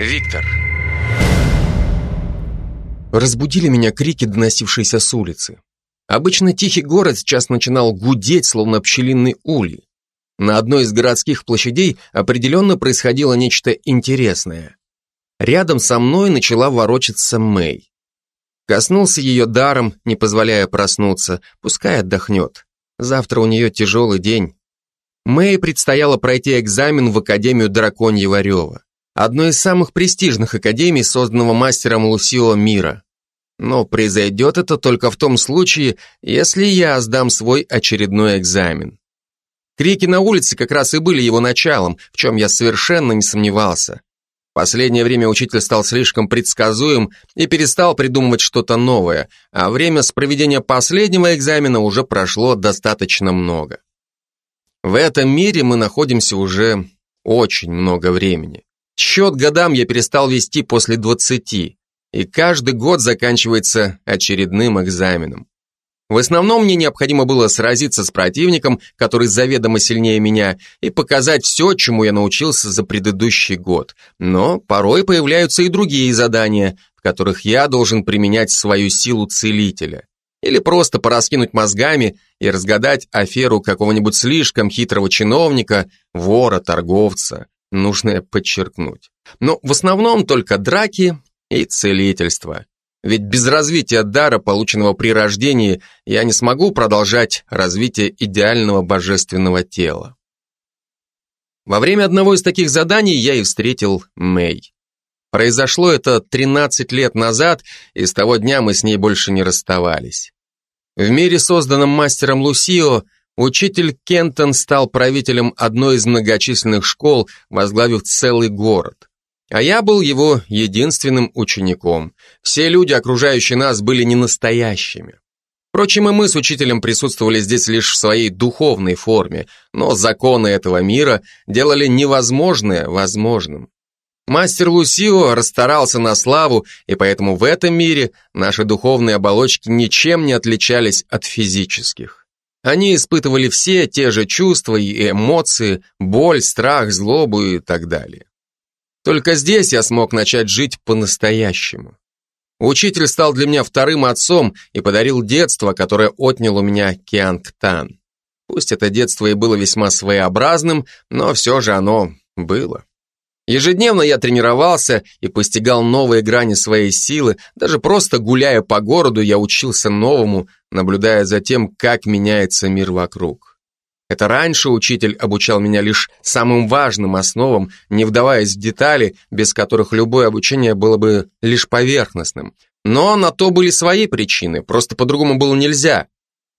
Виктор. Разбудили меня крики, доносившиеся с улицы. Обычно тихий город сейчас начинал гудеть, словно пчелиный улей. На одной из городских площадей определенно происходило нечто интересное. Рядом со мной начала ворочаться Мэй. Коснулся ее даром, не позволяя проснуться, пускай отдохнет. Завтра у нее тяжелый день. Мэй предстояло пройти экзамен в Академию Драконьего Рева одной из самых престижных академий, созданного мастером Лусио мира. Но произойдет это только в том случае, если я сдам свой очередной экзамен. Крики на улице как раз и были его началом, в чем я совершенно не сомневался. В последнее время учитель стал слишком предсказуем и перестал придумывать что-то новое, а время с проведения последнего экзамена уже прошло достаточно много. В этом мире мы находимся уже очень много времени. Счет годам я перестал вести после 20, и каждый год заканчивается очередным экзаменом. В основном мне необходимо было сразиться с противником, который заведомо сильнее меня, и показать все, чему я научился за предыдущий год. Но порой появляются и другие задания, в которых я должен применять свою силу целителя. Или просто пораскинуть мозгами и разгадать аферу какого-нибудь слишком хитрого чиновника, вора, торговца нужно подчеркнуть. Но в основном только драки и целительство. Ведь без развития дара, полученного при рождении, я не смогу продолжать развитие идеального божественного тела. Во время одного из таких заданий я и встретил Мэй. Произошло это 13 лет назад, и с того дня мы с ней больше не расставались. В мире, созданном мастером Лусио, Учитель Кентон стал правителем одной из многочисленных школ, возглавив целый город. А я был его единственным учеником. Все люди, окружающие нас, были не настоящими. Впрочем, и мы с учителем присутствовали здесь лишь в своей духовной форме, но законы этого мира делали невозможное возможным. Мастер Лусио расстарался на славу, и поэтому в этом мире наши духовные оболочки ничем не отличались от физических. Они испытывали все те же чувства и эмоции, боль, страх, злобу и так далее. Только здесь я смог начать жить по-настоящему. Учитель стал для меня вторым отцом и подарил детство, которое отнял у меня Кианг Тан. Пусть это детство и было весьма своеобразным, но все же оно было. Ежедневно я тренировался и постигал новые грани своей силы, даже просто гуляя по городу, я учился новому, наблюдая за тем, как меняется мир вокруг. Это раньше учитель обучал меня лишь самым важным основам, не вдаваясь в детали, без которых любое обучение было бы лишь поверхностным. Но на то были свои причины, просто по-другому было нельзя.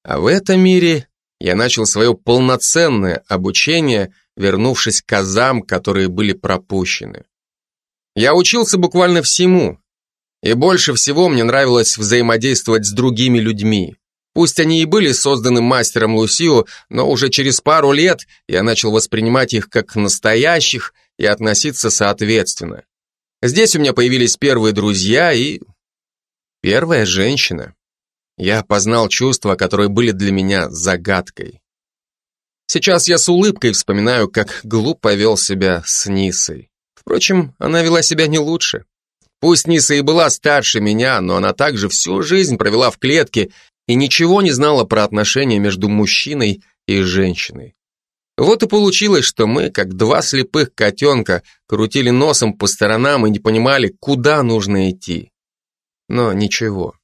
А в этом мире я начал свое полноценное обучение, вернувшись к азам, которые были пропущены. Я учился буквально всему, и больше всего мне нравилось взаимодействовать с другими людьми. Пусть они и были созданы мастером Лусио, но уже через пару лет я начал воспринимать их как настоящих и относиться соответственно. Здесь у меня появились первые друзья и... первая женщина. Я познал чувства, которые были для меня загадкой. Сейчас я с улыбкой вспоминаю, как глупо вел себя с Нисой. Впрочем, она вела себя не лучше. Пусть Ниса и была старше меня, но она также всю жизнь провела в клетке и ничего не знала про отношения между мужчиной и женщиной. Вот и получилось, что мы, как два слепых котенка, крутили носом по сторонам и не понимали, куда нужно идти. Но ничего.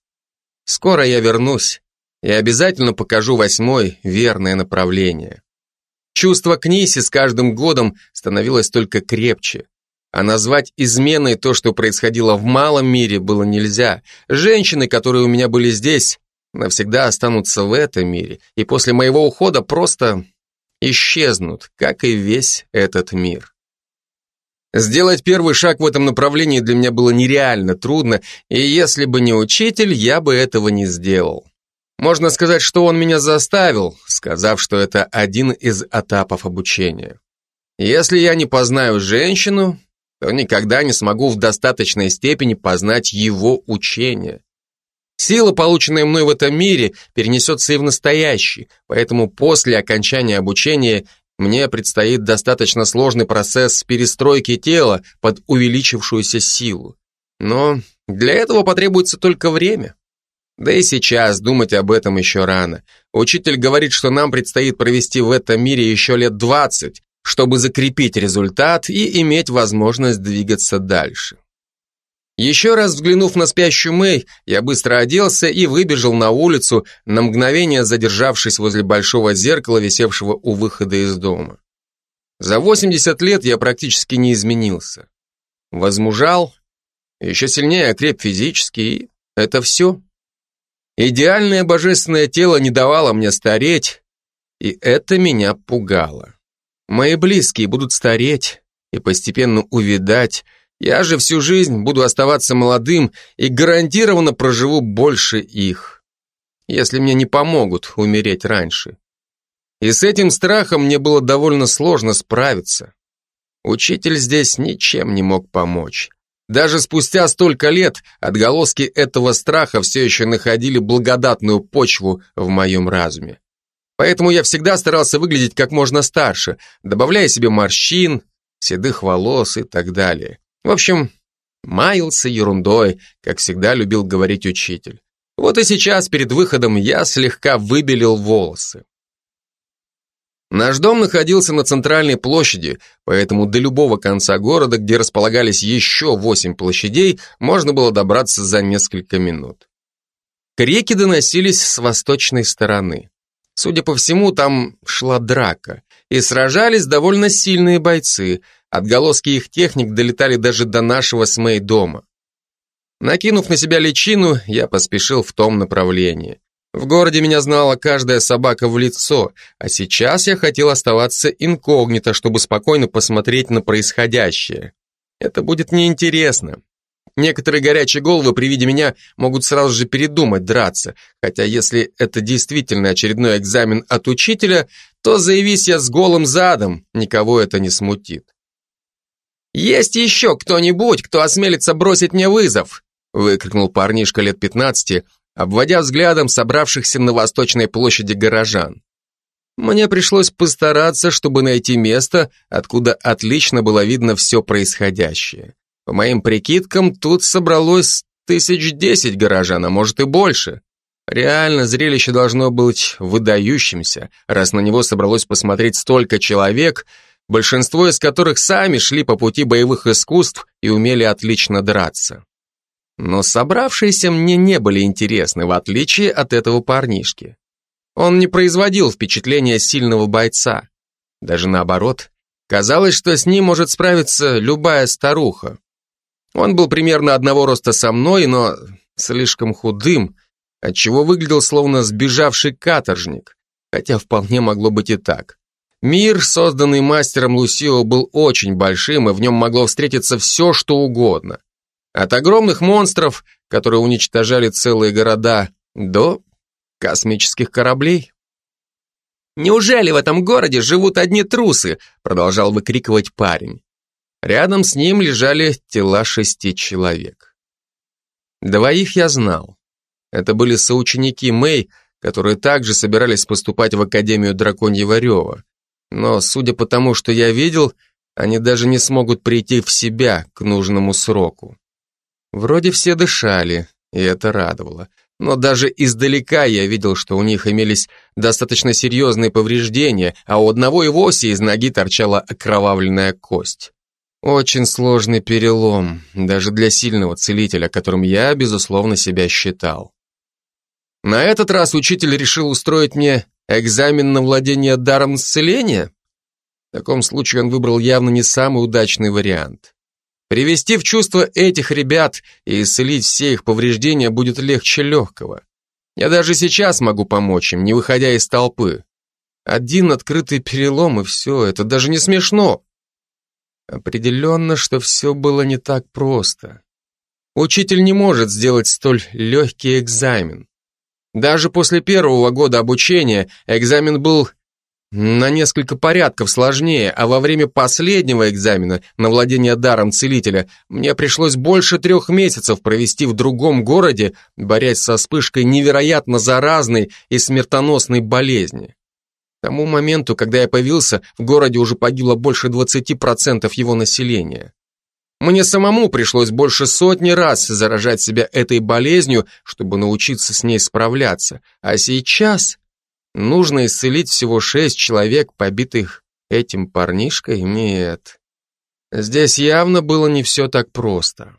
Скоро я вернусь и обязательно покажу восьмой верное направление. Чувство к Нисе с каждым годом становилось только крепче. А назвать изменой то, что происходило в малом мире, было нельзя. Женщины, которые у меня были здесь, навсегда останутся в этом мире, и после моего ухода просто исчезнут, как и весь этот мир. Сделать первый шаг в этом направлении для меня было нереально трудно, и если бы не учитель, я бы этого не сделал. Можно сказать, что он меня заставил, сказав, что это один из этапов обучения. Если я не познаю женщину, то никогда не смогу в достаточной степени познать его учение. Сила, полученная мной в этом мире, перенесется и в настоящий, поэтому после окончания обучения Мне предстоит достаточно сложный процесс перестройки тела под увеличившуюся силу. Но для этого потребуется только время. Да и сейчас думать об этом еще рано. Учитель говорит, что нам предстоит провести в этом мире еще лет 20, чтобы закрепить результат и иметь возможность двигаться дальше. Еще раз взглянув на спящую Мэй, я быстро оделся и выбежал на улицу, на мгновение задержавшись возле большого зеркала, висевшего у выхода из дома. За 80 лет я практически не изменился. Возмужал, еще сильнее окреп физически, и это все. Идеальное божественное тело не давало мне стареть, и это меня пугало. Мои близкие будут стареть и постепенно увядать, я же всю жизнь буду оставаться молодым и гарантированно проживу больше их, если мне не помогут умереть раньше. И с этим страхом мне было довольно сложно справиться. Учитель здесь ничем не мог помочь. Даже спустя столько лет отголоски этого страха все еще находили благодатную почву в моем разуме. Поэтому я всегда старался выглядеть как можно старше, добавляя себе морщин, седых волос и так далее. В общем, маялся ерундой, как всегда любил говорить учитель. Вот и сейчас перед выходом я слегка выбелил волосы. Наш дом находился на центральной площади, поэтому до любого конца города, где располагались еще восемь площадей, можно было добраться за несколько минут. Крики доносились с восточной стороны. Судя по всему, там шла драка, и сражались довольно сильные бойцы, отголоски их техник долетали даже до нашего с Мэй дома. Накинув на себя личину, я поспешил в том направлении. В городе меня знала каждая собака в лицо, а сейчас я хотел оставаться инкогнито, чтобы спокойно посмотреть на происходящее. Это будет неинтересно. Некоторые горячие головы при виде меня могут сразу же передумать драться, хотя если это действительно очередной экзамен от учителя, то заявись я с голым задом, никого это не смутит. «Есть еще кто-нибудь, кто осмелится бросить мне вызов?» выкрикнул парнишка лет пятнадцати, обводя взглядом собравшихся на Восточной площади горожан. Мне пришлось постараться, чтобы найти место, откуда отлично было видно все происходящее. По моим прикидкам, тут собралось тысяч десять горожан, а может и больше. Реально, зрелище должно быть выдающимся, раз на него собралось посмотреть столько человек, большинство из которых сами шли по пути боевых искусств и умели отлично драться. Но собравшиеся мне не были интересны, в отличие от этого парнишки. Он не производил впечатления сильного бойца. Даже наоборот, казалось, что с ним может справиться любая старуха. Он был примерно одного роста со мной, но слишком худым, отчего выглядел словно сбежавший каторжник, хотя вполне могло быть и так. Мир, созданный мастером Лусио, был очень большим, и в нем могло встретиться все, что угодно. От огромных монстров, которые уничтожали целые города, до космических кораблей. «Неужели в этом городе живут одни трусы?» продолжал выкрикивать парень. Рядом с ним лежали тела шести человек. Двоих я знал. Это были соученики Мэй, которые также собирались поступать в Академию Драконьего Рева. Но, судя по тому, что я видел, они даже не смогут прийти в себя к нужному сроку. Вроде все дышали, и это радовало. Но даже издалека я видел, что у них имелись достаточно серьезные повреждения, а у одного и вовсе из ноги торчала окровавленная кость. Очень сложный перелом, даже для сильного целителя, которым я, безусловно, себя считал. На этот раз учитель решил устроить мне экзамен на владение даром исцеления? В таком случае он выбрал явно не самый удачный вариант. Привести в чувство этих ребят и исцелить все их повреждения будет легче легкого. Я даже сейчас могу помочь им, не выходя из толпы. Один открытый перелом и все, это даже не смешно. Определенно, что все было не так просто. Учитель не может сделать столь легкий экзамен. Даже после первого года обучения экзамен был на несколько порядков сложнее, а во время последнего экзамена на владение даром целителя мне пришлось больше трех месяцев провести в другом городе, борясь со вспышкой невероятно заразной и смертоносной болезни. К тому моменту, когда я появился, в городе уже погибло больше 20% его населения. Мне самому пришлось больше сотни раз заражать себя этой болезнью, чтобы научиться с ней справляться. А сейчас нужно исцелить всего шесть человек, побитых этим парнишкой? Нет. Здесь явно было не все так просто.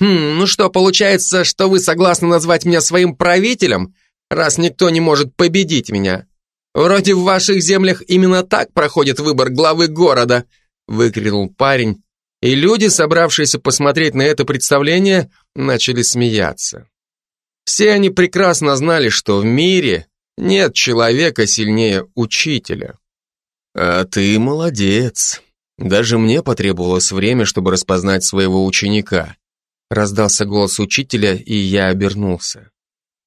«Хм, ну что, получается, что вы согласны назвать меня своим правителем, раз никто не может победить меня? Вроде в ваших землях именно так проходит выбор главы города», выкрикнул парень, и люди, собравшиеся посмотреть на это представление, начали смеяться. Все они прекрасно знали, что в мире нет человека сильнее учителя. «А ты молодец. Даже мне потребовалось время, чтобы распознать своего ученика», раздался голос учителя, и я обернулся.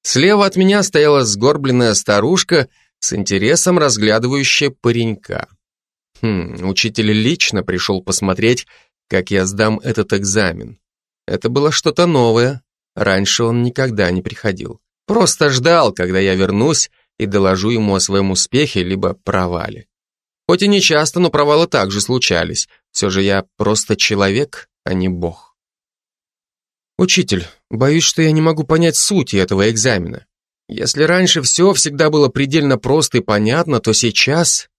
Слева от меня стояла сгорбленная старушка с интересом разглядывающая паренька. Хм, учитель лично пришел посмотреть, как я сдам этот экзамен. Это было что-то новое. Раньше он никогда не приходил. Просто ждал, когда я вернусь и доложу ему о своем успехе либо провале. Хоть и не часто, но провалы также случались. Все же я просто человек, а не бог. Учитель, боюсь, что я не могу понять сути этого экзамена. Если раньше все всегда было предельно просто и понятно, то сейчас...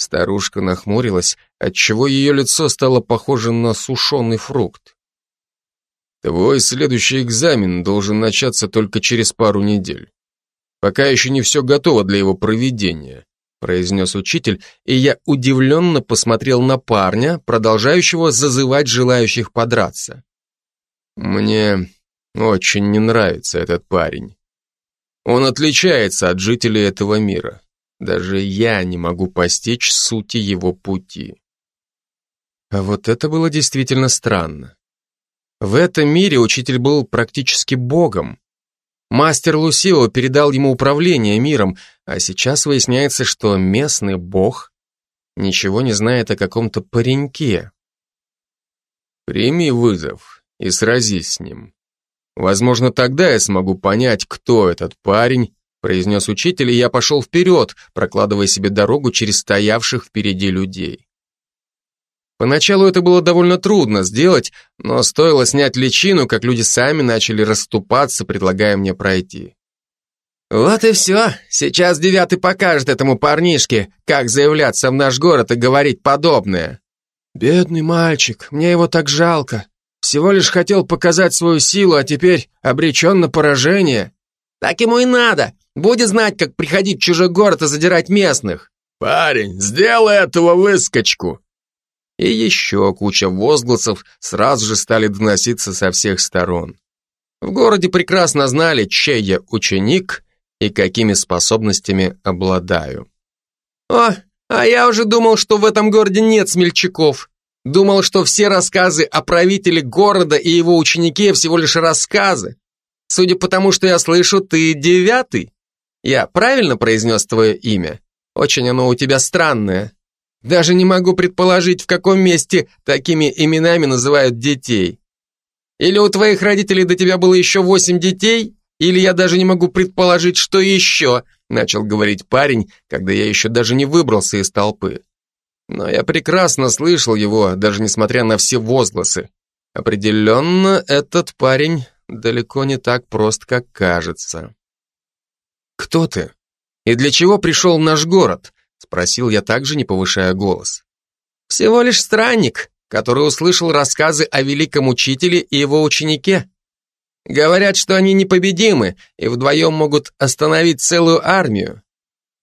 Старушка нахмурилась, отчего ее лицо стало похоже на сушеный фрукт. Твой следующий экзамен должен начаться только через пару недель. Пока еще не все готово для его проведения произнес учитель, и я удивленно посмотрел на парня, продолжающего зазывать желающих подраться. Мне очень не нравится этот парень. Он отличается от жителей этого мира. Даже я не могу постичь сути его пути. А вот это было действительно странно. В этом мире учитель был практически богом. Мастер Лусио передал ему управление миром, а сейчас выясняется, что местный бог ничего не знает о каком-то пареньке. Прими вызов и сразись с ним. Возможно, тогда я смогу понять, кто этот парень, произнес учитель, и я пошел вперед, прокладывая себе дорогу через стоявших впереди людей. Поначалу это было довольно трудно сделать, но стоило снять личину, как люди сами начали расступаться, предлагая мне пройти. «Вот и все. Сейчас девятый покажет этому парнишке, как заявляться в наш город и говорить подобное». «Бедный мальчик, мне его так жалко. Всего лишь хотел показать свою силу, а теперь обречен на поражение». «Так ему и надо. Будет знать, как приходить в чужой город и задирать местных». «Парень, сделай этого выскочку», и еще куча возгласов сразу же стали доноситься со всех сторон. В городе прекрасно знали, чей я ученик и какими способностями обладаю. «О, а я уже думал, что в этом городе нет смельчаков. Думал, что все рассказы о правителе города и его ученике всего лишь рассказы. Судя по тому, что я слышу, ты девятый. Я правильно произнес твое имя? Очень оно у тебя странное». Даже не могу предположить, в каком месте такими именами называют детей. Или у твоих родителей до тебя было еще восемь детей, или я даже не могу предположить, что еще, начал говорить парень, когда я еще даже не выбрался из толпы. Но я прекрасно слышал его, даже несмотря на все возгласы. Определенно, этот парень далеко не так прост, как кажется. «Кто ты? И для чего пришел в наш город?» Спросил я также, не повышая голос. Всего лишь странник, который услышал рассказы о великом учителе и его ученике. Говорят, что они непобедимы и вдвоем могут остановить целую армию.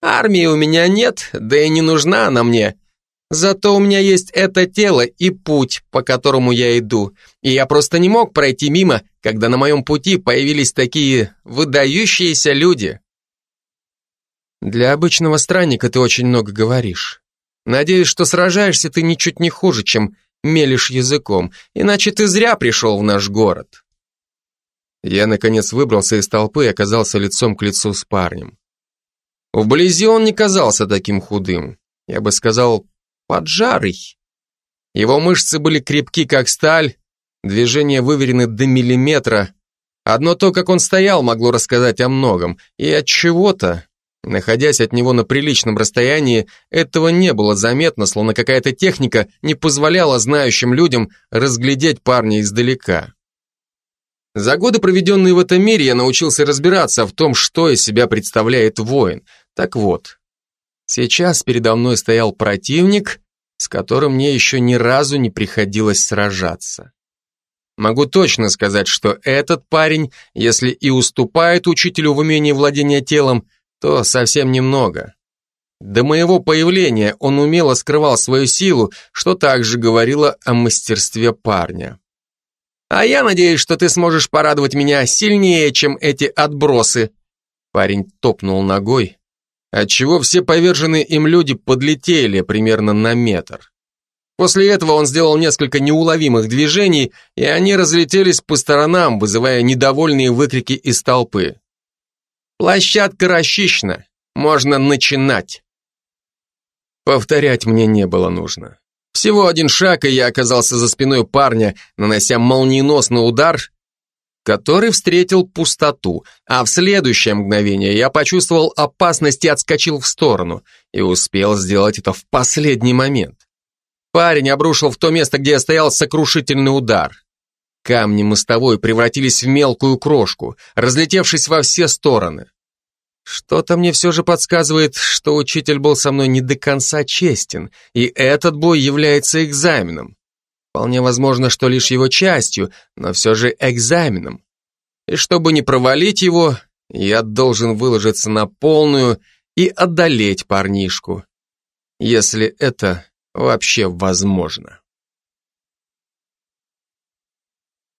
Армии у меня нет, да и не нужна она мне. Зато у меня есть это тело и путь, по которому я иду, и я просто не мог пройти мимо, когда на моем пути появились такие выдающиеся люди. Для обычного странника ты очень много говоришь. Надеюсь, что сражаешься ты ничуть не хуже, чем мелешь языком, иначе ты зря пришел в наш город. Я, наконец, выбрался из толпы и оказался лицом к лицу с парнем. Вблизи он не казался таким худым. Я бы сказал, поджарый. Его мышцы были крепки, как сталь, движения выверены до миллиметра. Одно то, как он стоял, могло рассказать о многом, и от чего-то Находясь от него на приличном расстоянии, этого не было заметно, словно какая-то техника не позволяла знающим людям разглядеть парня издалека. За годы, проведенные в этом мире, я научился разбираться в том, что из себя представляет воин. Так вот, сейчас передо мной стоял противник, с которым мне еще ни разу не приходилось сражаться. Могу точно сказать, что этот парень, если и уступает учителю в умении владения телом, то совсем немного. До моего появления он умело скрывал свою силу, что также говорило о мастерстве парня. А я надеюсь, что ты сможешь порадовать меня сильнее, чем эти отбросы. Парень топнул ногой, отчего все поверженные им люди подлетели примерно на метр. После этого он сделал несколько неуловимых движений, и они разлетелись по сторонам, вызывая недовольные выкрики из толпы. Площадка расчищена. Можно начинать. Повторять мне не было нужно. Всего один шаг, и я оказался за спиной парня, нанося молниеносный удар, который встретил пустоту, а в следующее мгновение я почувствовал опасность и отскочил в сторону, и успел сделать это в последний момент. Парень обрушил в то место, где я стоял, сокрушительный удар. Камни мостовой превратились в мелкую крошку, разлетевшись во все стороны. Что-то мне все же подсказывает, что учитель был со мной не до конца честен, и этот бой является экзаменом. Вполне возможно, что лишь его частью, но все же экзаменом. И чтобы не провалить его, я должен выложиться на полную и одолеть парнишку. Если это вообще возможно.